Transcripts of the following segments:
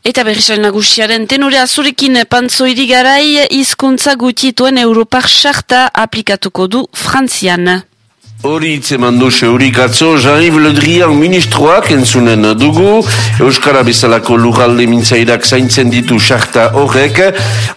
Eta berrizaren nagusiaren tenure azurekin pantzo irigarai izkuntza gutituen Europar Charta aplikatuko du Frantzian. Hori itzeman du seurik atzo, Jean-Yves Le Drian ministroak entzunen dugu, Euskara bezalako lurralde mintzairak zaintzen ditu sarta horrek,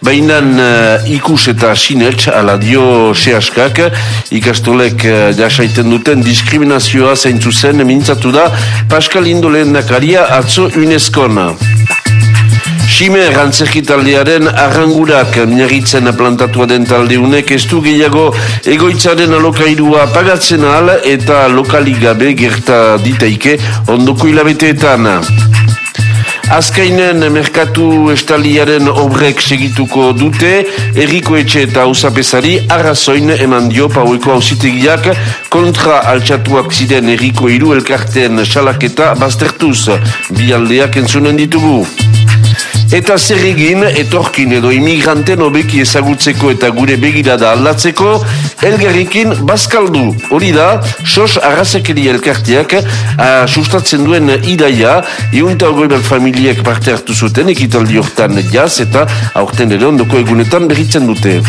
bainan uh, ikus eta sinetx ala dio sehaskak, ikastolek uh, jasaiten duten diskriminazioa zaintzu zen mintzatu da Pascal Indolen nakaria atzo Sime rantzerkitaldearen arrangurak miagitzen plantatua den taldeunek ez du gehiago egoitzaren alokairua pagatzen al eta lokaligabe gerta ditaike ondoko hilabeteetan. Azkainen merkatu estaliaren obrek segituko dute, erriko etxe eta usapesari arrazoin eman dio paueko hausitegiak kontra altxatuak ziren erriko iru elkarteen salaketa baztertuz, bi aldeak entzunen ditugu. Eta zer egin, etorkin edo imigranten obeki ezagutzeko eta gure begirada aldatzeko, elgerrikin bazkaldu. Hori da, sos arrazekeri elkartiak sustatzen duen idaia, iunta ogoi familiek parte hartu zuten, ekitaldi hortan jaz eta aurten ere ondoko egunetan berritzen dute.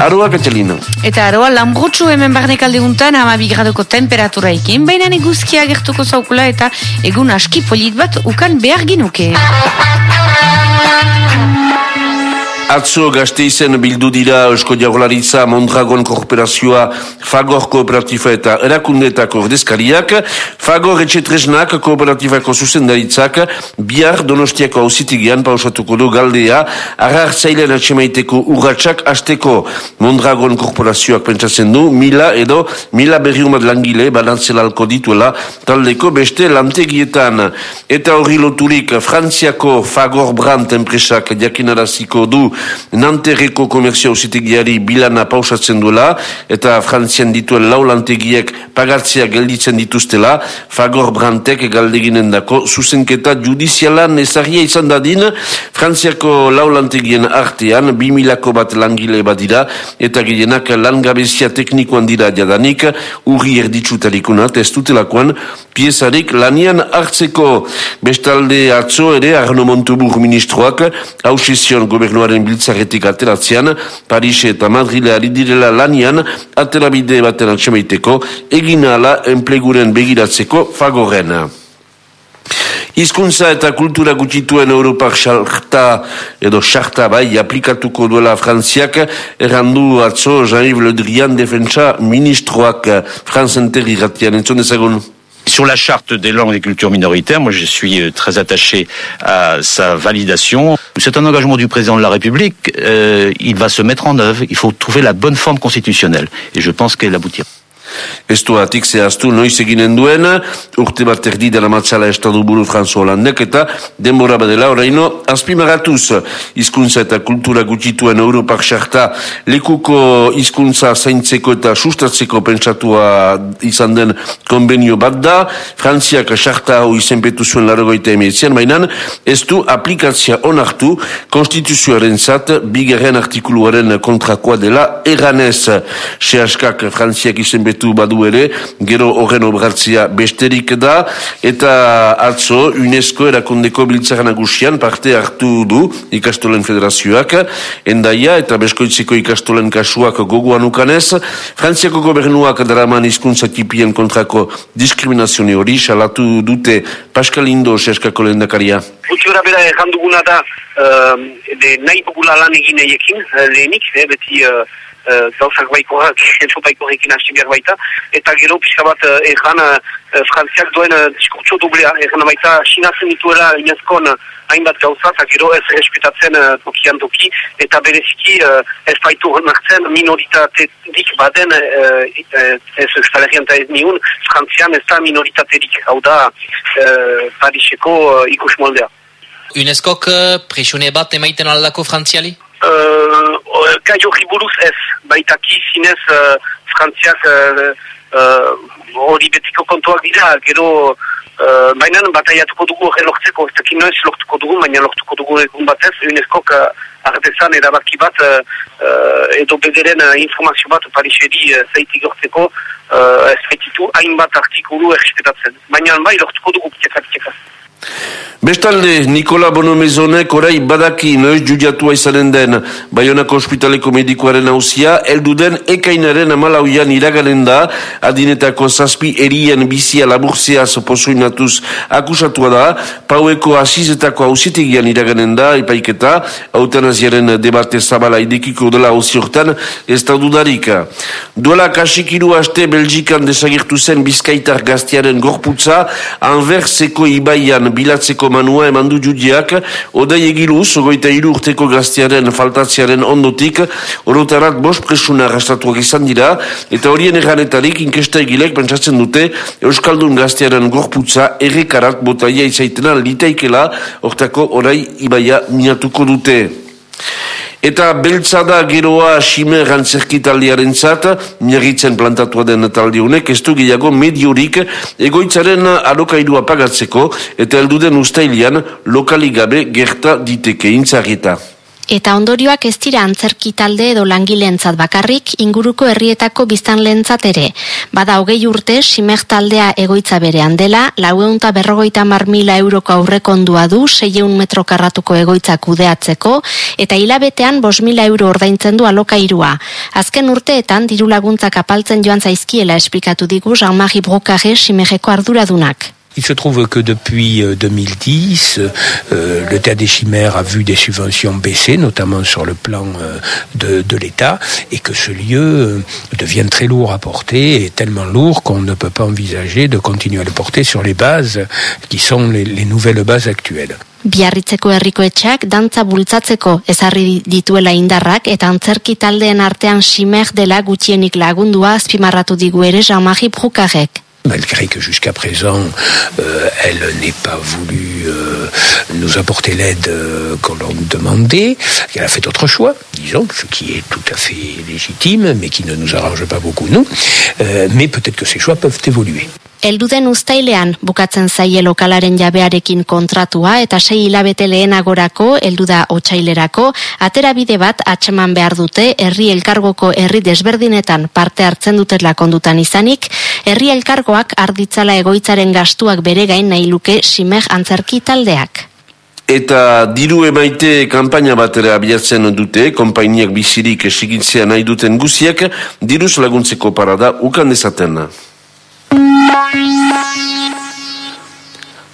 Aroa, Katalina. Eta aroa, lambrotxu hemen barnek aldeguntan ama bigradoko temperatura ekin, baina neguzkia gertuko zaukula eta egun aski polit bat ukan behar ginuke. Atzo gazte izen bildu dira Eusko Jaurlaritza, Mondragon Korporazioa, Fagor Kooperatifa eta Erakundetako ordezkariak, Fagor Etxetresnak Kooperatifako zuzendaritzak, bihar Donostiako hausitigian pausatuko du galdea, arar zailen atxemaiteko urratxak asteko Mondragon Korporazioak pentsatzen du, mila edo mila berriumat langile balantzelalko dituela taldeko beste lantegietan. Eta hori loturik Frantziako Fagor Brandt enpresak jakinaraziko du Nanterreko komerzio ausitegiari bilana pausatzen duela eta frantzian dituen laulantegiek pagartzea gelditzen dituztela Fagor Brantek galdeginen dako zuzenketa judizialan ezagia izan dadin frantziako laulantegien artean bimilako bat langile badira eta gehienak langabezia teknikoan dira jadanik urri erditsutarikunak ez dutelakoan piezarik lanian hartzeko. Bestalde atzo ere Arno Montubur ministroak hausizion gobernuaren biltzaretik ateratzean, Paris eta Madrile ari direla lanian, aterabide baten atxemaiteko, egin ala enpleguren begiratzeko fagorena. Hizkuntza eta kultura gutituen Europak xarta edo xarta bai aplikatuko duela Frantziak errandu atzo Jean-Yves Le Drian defentsa ministroak Franz Enterri ratian entzun ezagun. Sur la charte des langues et cultures minoritaires, moi je suis euh, très attaché à sa validation. C'est un engagement du président de la République. Euh, il va se mettre en œuvre. Il faut trouver la bonne forme constitutionnelle. Et je pense qu'elle aboutira. Ez duatik zehaztu noiz eginen duen, urte bat erdi dela matzala estadu buru Franzo Holandek eta denbora badela oraino azpimaratuz hizkuntza eta kultura gutituen Europak xarta lekuko hizkuntza zaintzeko eta sustatzeko pentsatua izan den konbenio bat da, Frantziak xarta hau izenpetu zuen larogoita emeetzean, mainan ez du aplikazia onartu konstituzioaren zat bigarren artikuluaren kontrakoa dela eranez. Sehaskak Frantziak izenpetu proiektu badu ere, gero horren obratzia besterik da, eta atzo UNESCO erakundeko biltzara nagusian parte hartu du ikastolen federazioak, endaia eta beskoitzeko ikastolen kasuak gogoan ukanez, Frantziako gobernuak daraman izkuntza tipien kontrako diskriminazione hori, salatu dute Pascal Indo seskako lendakaria. Gutxura bera erranduguna da, uh, nahi dugula lan egin eiekin, uh, lehenik, eh, beti uh, gauzak baikoak, edo baikorekin hasi behar baita, eta gero pixka bat egan frantziak duen diskurtso dublea, egan baita sinazen dituela inazkon hainbat gauza, eta gero ez respetatzen tokian toki, eta bereziki ez baitu nartzen minoritaterik baden ez eustalerian eta ez niun, frantzian ez da minoritaterik, hau da Pariseko ikus moldea. UNESCO-k presione bat emaiten aldako frantziali? Uh, gai hori buruz ez, baitaki zinez uh, frantziak hori uh, betiko kontuak dira, gero uh, baina bataiatuko dugu horre lortzeko, ez dakit noiz lortuko dugu, baina lortuko dugu egun batez, UNESCO-k uh, artezan erabaki bat uh, edo bederen uh, informazio bat Pariseri uh, zaiti gortzeko uh, ez baititu hainbat artikulu errespetatzen. Baina bai lortuko dugu ptiakak Bestalde, Nikola Bonomezonek orai badaki noiz judiatua izanen den. Bayonako Hospitaleko Medikoaren hausia, eldu den ekainaren amalauian iraganen da, adinetako zazpi erien bizia laburzea zopozuinatuz akusatua da, paueko asizetako hausitegian iraganen da, epaiketa, autanaziaren debate zabala idekiko dela hausi hortan, ez da dudarika. Duela kasikiru haste Belgikan desagirtu zen bizkaitar gaztiaren gorputza, anverseko ibaian bilatzeko manua eman du judiak, odai egiluz, ogoita iru urteko gaztiaren faltatziaren ondotik, orotarat bost presuna rastatuak izan dira, eta horien erranetarik inkesta egilek pentsatzen dute Euskaldun gaztiaren gorputza errekarat botaia izaitena litaikela, ortako orai ibaia miatuko dute. Eta beltza da geroa Ximer antzerkitaldiaren zat, miagitzen plantatua den taldionek, ez du gehiago mediorik egoitzaren alokairua pagatzeko, eta elduden ustailian lokaligabe gerta diteke intzarrita. Eta ondorioak ez dira antzerki talde edo langileentzat bakarrik inguruko herrietako biztanleentzat ere. Bada hogei urte, simek taldea egoitza berean dela, laueunta berrogoita mar mila euroko aurrekondua du, seieun metro karratuko egoitza kudeatzeko, eta hilabetean bos mila euro ordaintzen du alokairua. Azken urteetan, diru laguntzak apaltzen joan zaizkiela esplikatu digu Jean-Marie Brocare simejeko arduradunak. Il se trouve que depuis 2010, euh, euh, le Théâtre des Chimères a vu des subventions baisser, notamment sur le plan euh, de, de l'État, et que ce lieu euh, devient très lourd à porter, et tellement lourd qu'on ne peut pas envisager de continuer à le porter sur les bases qui sont les, les nouvelles bases actuelles. Malgré que jusqu'à présent, euh, elle n'ait pas voulu euh, nous apporter l'aide euh, qu'on leur demandait. Elle a fait d'autres choix, disons, ce qui est tout à fait légitime, mais qui ne nous arrange pas beaucoup, nous. Euh, mais peut-être que ces choix peuvent évoluer. Elduden ustailean bukatzen zaie lokalaren jabearekin kontratua eta sei hilabete lehenagorako, heldu da otsailerako, aterabide bat atxeman behar dute herri elkargoko herri desberdinetan parte hartzen dutela kondutan izanik, herri elkargoak arditzala egoitzaren gastuak bere gain nahi luke simer antzerki taldeak. Eta diru emaite kanpaina batera abiatzen dute, konpainiak bizirik esigintzea nahi duten guziak, diruz laguntzeko parada ukan dezaten. Bye.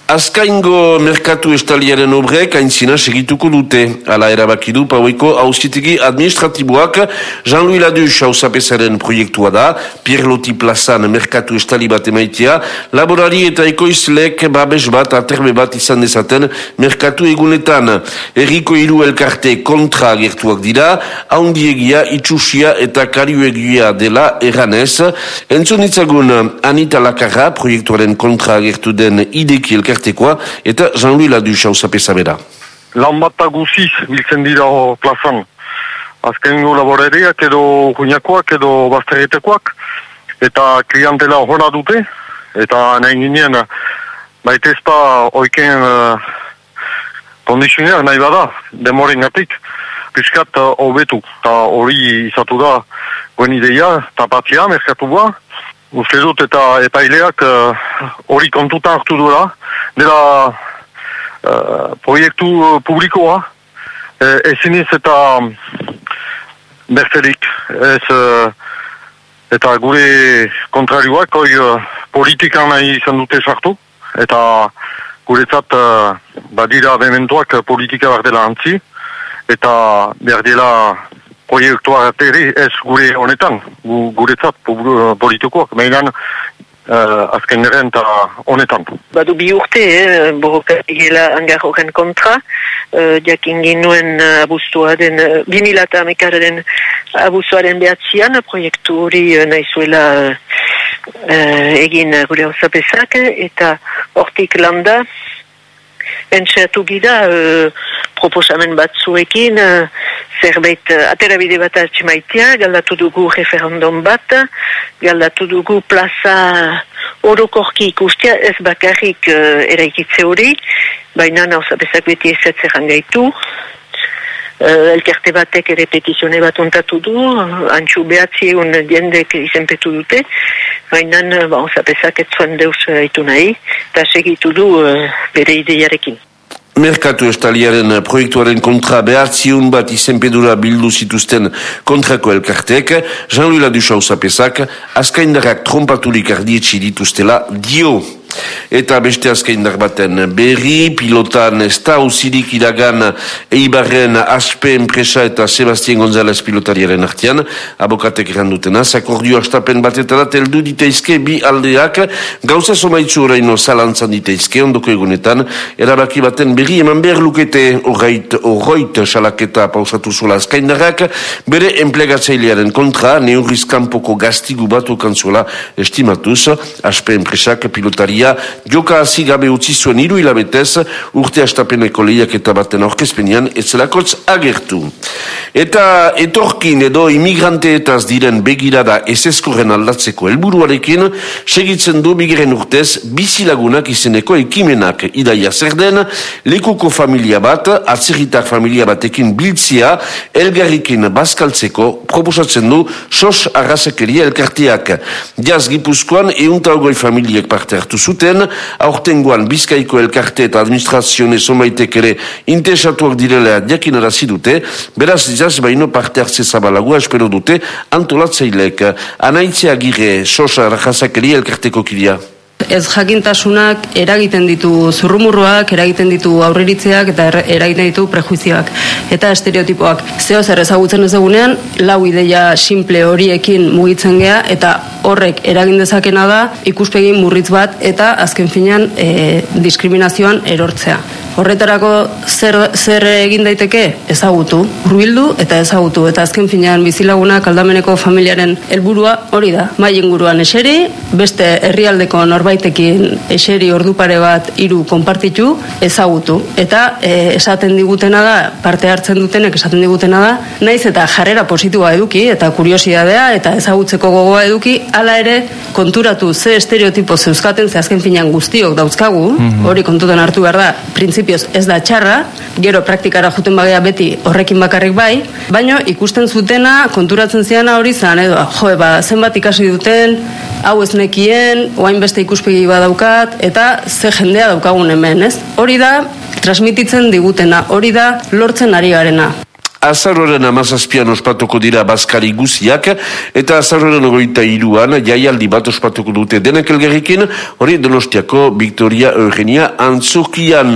Azkaingo merkatu estaliaren obrek aintzina segituko dute. Ala erabaki du paueko hausitegi administratiboak Jean-Louis Ladus hausapesaren proiektua da, Pierloti plazan merkatu estali bat emaitia, laborari eta ekoizlek babes bat aterbe bat izan dezaten merkatu egunetan. Erriko hiru elkarte kontra gertuak dira, haundiegia, itxusia eta karioegia dela erranez. Entzun ditzagun Anita Lakarra proiektuaren kontra gertu den ideki elkarte elkartekoa eta Jean-Louis Ladus hausapesa bera. lan bat guziz biltzen dira plazan. Azkenengo laboreriak edo juinakoak edo bazterretekoak eta klientela hona dute eta nahi ginen baitezpa oiken uh, kondizioneak nahi bada demoren gatik piskat uh, hobetu eta hori izatu da guen ideia tapatia merkatu ba Uste dut eta epaileak eh, hori kontutan hartu duela, dela uh, proiektu uh, publikoa, uh, eziniz eta berterik, ez, uh, eta gure kontrarioak hoi uh, politikan nahi izan dute sartu, eta guretzat uh, badira bementuak politika behar dela antzi, eta behar dela proiektua ere ez gure honetan, gu, guretzat politikoak, mainan uh, azken neren eta honetan. Badu bi urte, eh, borroka egela angar horren kontra, uh, jakin ginuen uh, abuztuaren, uh, bimilata amekaren abuztuaren behatzian, proiektu hori uh, nahizuela uh, egin gure osapezak, eta hortik landa, Entxeatu gira, uh, proposamen batzuekin, uh, zerbait uh, aterabide bat atxemaitea, galdatu dugu referendum bat, galdatu dugu plaza orokorki ikustia, ez bakarrik uh, eraikitze hori, baina nauzapezak beti ez gaitu. Uh, elkarte batek ere petizione bat ontatu du, antxu behatzi egun jendek izenpetu dute, baina ba, ozapezak ez zuen deus haitu nahi, eta segitu du uh, bere ideiarekin. Merkatu estaliaren proiektuaren kontra behartziun bat izenpedura bildu zituzten kontrako elkartek, Jean-Louis Ladusau zapezak, azkaindarrak trompaturik ardietxi dituztela dio. Eta beste azkaindar baten berri, pilotan ez da usidik iragan eibarren aspe enpresa eta Sebastien González pilotariaren artian, abokatek erandutena, zakordio astapen batetara teldu diteizke bi aldeak, gauza somaitzu oraino zalantzan diteizke, ondoko egunetan, erabaki baten berri eman behar lukete horreit, horroit salaketa pausatu zula azkaindarrak, bere enplegatzailearen kontra, neurrizkanpoko gaztigu batu kantzuela estimatuz, aspe enpresak pilotaria joka hasi gabe utzi zuen hiru hilabetez urte astapeneko lehiak eta baten aurkezpenean etzelakotz agertu. Eta etorkin edo imigranteetaz diren begirada eseskorren aldatzeko helburuarekin segitzen du bigeren urtez bizilagunak izeneko ekimenak idaia zer den lekuko familia bat, atzerritar familia batekin biltzia elgarrikin bazkaltzeko proposatzen du sos arrazakeria elkarteak. Jaz Gipuzkoan euntagoi familiek parte hartu zuten, aurtengoan bizkaiko elkarte eta administrazione somaitek ere intesatuak direla diakinarazi dute, beraz jaz baino parte hartze zabalagua espero dute antolatzeilek. Anaitzea gire sosa rajazakeri elkarteko kidia. Ez jakintasunak eragiten ditu zurrumurruak, eragiten ditu aurreritzeak eta eragiten ditu prejuizioak eta estereotipoak. Zeo zer ezagutzen ez egunean, lau ideia simple horiekin mugitzen gea eta horrek eragin dezakena da ikuspegin murritz bat eta azken finean e, diskriminazioan erortzea. Horretarako zer, zer egin daiteke? Ezagutu, hurbildu eta ezagutu. Eta azken finean bizilagunak aldameneko familiaren helburua hori da. Mai inguruan eseri, beste herrialdeko norbaitekin eseri ordupare bat hiru konpartitu ezagutu. Eta e, esaten digutena da parte hartzen dutenek esaten digutena da naiz eta jarrera positiboa eduki eta kuriosidadea eta ezagutzeko gogoa eduki hala ere konturatu ze estereotipo zeuzkaten ze azken finean guztiok dauzkagu hori kontutan hartu behar da printzipioz ez da txarra gero praktikara juten bagea beti horrekin bakarrik bai baino ikusten zutena konturatzen ziana hori zan edo jo ba zenbat ikasi duten hau ez nekien oain beste ikuspegi badaukat eta ze jendea daukagun hemen ez? Hori da transmititzen digutena hori da lortzen ari garena Azaroren amazazpian ospatuko dira Baskari guziak, eta azaroren ogoita iruan jaialdi bat ospatuko dute denak elgerrikin, hori donostiako Victoria Eugenia Antzukian.